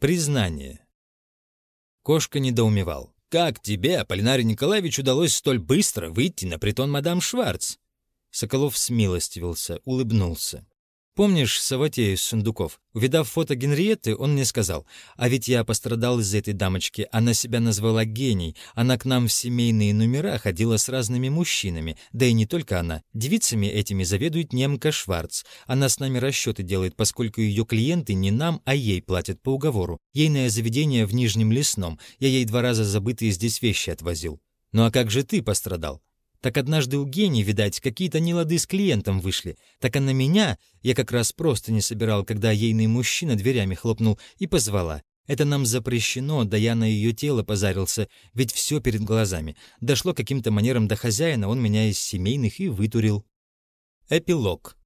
Признание. Кошка недоумевал. «Как тебе, Аполлинарий Николаевич, удалось столь быстро выйти на притон мадам Шварц?» Соколов смилостивился, улыбнулся. Помнишь Саватея из сундуков? Увидав фото Генриетты, он мне сказал, «А ведь я пострадал из-за этой дамочки. Она себя назвала гений. Она к нам в семейные номера ходила с разными мужчинами. Да и не только она. Девицами этими заведует немка Шварц. Она с нами расчеты делает, поскольку ее клиенты не нам, а ей платят по уговору. Ейное заведение в Нижнем Лесном. Я ей два раза забытые здесь вещи отвозил. Ну а как же ты пострадал? Так однажды у Гени, видать, какие-то нелады с клиентом вышли. Так она меня, я как раз просто не собирал, когда ейный мужчина дверями хлопнул и позвала. Это нам запрещено, да я на ее тело позарился, ведь все перед глазами. Дошло каким-то манером до хозяина, он меня из семейных и вытурил. Эпилог.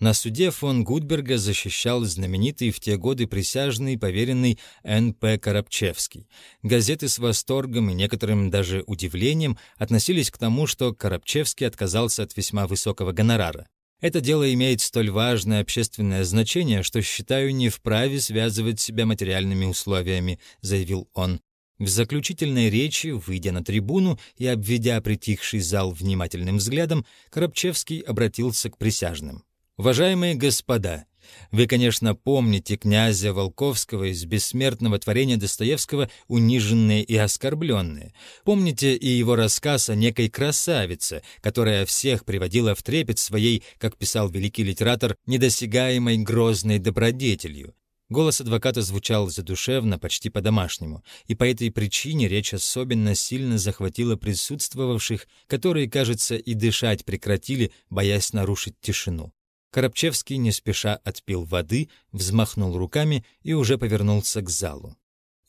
На суде фон Гудберга защищал знаменитый в те годы присяжный поверенный Н.П. Коробчевский. Газеты с восторгом и некоторым даже удивлением относились к тому, что Коробчевский отказался от весьма высокого гонорара. Это дело имеет столь важное общественное значение, что считаю не вправе связывать себя материальными условиями, заявил он. В заключительной речи, выйдя на трибуну и обведя притихший зал внимательным взглядом, Коробчевский обратился к присяжным. Уважаемые господа, вы, конечно, помните князя Волковского из бессмертного творения Достоевского «Униженные и оскорбленные». Помните и его рассказ о некой красавице, которая всех приводила в трепет своей, как писал великий литератор, недосягаемой грозной добродетелью. Голос адвоката звучал задушевно, почти по-домашнему, и по этой причине речь особенно сильно захватила присутствовавших, которые, кажется, и дышать прекратили, боясь нарушить тишину. Коробчевский не спеша отпил воды, взмахнул руками и уже повернулся к залу.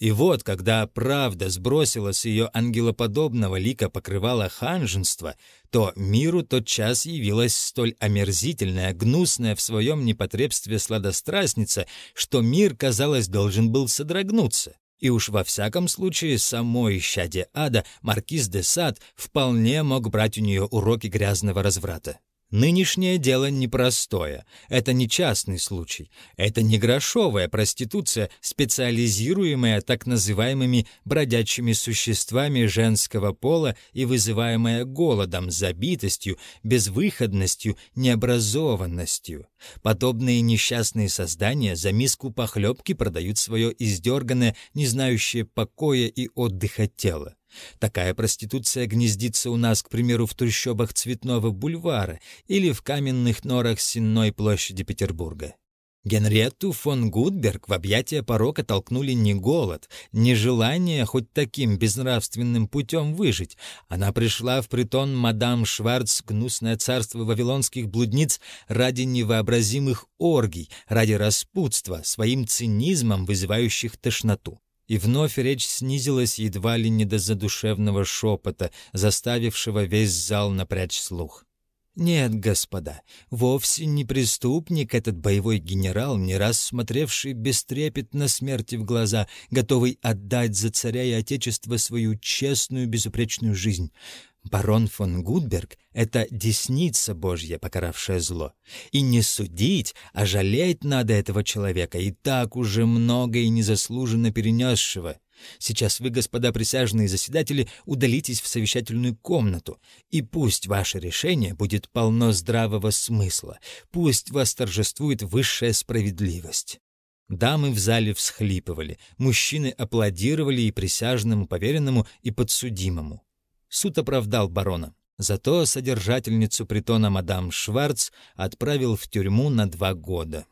И вот, когда правда сбросила с ее ангелоподобного лика покрывала ханженство, то миру тотчас явилась столь омерзительная, гнусная в своем непотребстве сладострастница, что мир, казалось, должен был содрогнуться. И уж во всяком случае самой щаде ада маркиз де Сад вполне мог брать у нее уроки грязного разврата. Нынешнее дело непростое. Это не частный случай. Это не грошовая проституция, специализируемая так называемыми бродячими существами женского пола и вызываемая голодом, забитостью, безвыходностью, необразованностью. Подобные несчастные создания за миску похлебки продают свое издерганное, не знающее покоя и отдыха тело. Такая проституция гнездится у нас, к примеру, в трущобах Цветного бульвара или в каменных норах Сенной площади Петербурга. Генриетту фон Гудберг в объятия порока толкнули не голод, не желание хоть таким безнравственным путем выжить. Она пришла в притон мадам Шварц, гнусное царство вавилонских блудниц, ради невообразимых оргий, ради распутства, своим цинизмом вызывающих тошноту. И вновь речь снизилась едва ли не до задушевного шепота, заставившего весь зал напрячь слух. Нет, господа, вовсе не преступник этот боевой генерал, не раз смотревший бестрепетно смерти в глаза, готовый отдать за царя и отечество свою честную безупречную жизнь. Барон фон Гудберг — это десница Божья, покаравшая зло. И не судить, а жалеть надо этого человека, и так уже много и незаслуженно перенесшего. Сейчас вы, господа присяжные заседатели, удалитесь в совещательную комнату, и пусть ваше решение будет полно здравого смысла, пусть восторжествует высшая справедливость. Дамы в зале всхлипывали, мужчины аплодировали и присяжному поверенному, и подсудимому. Суд оправдал барона. Зато содержательницу притона мадам Шварц отправил в тюрьму на два года.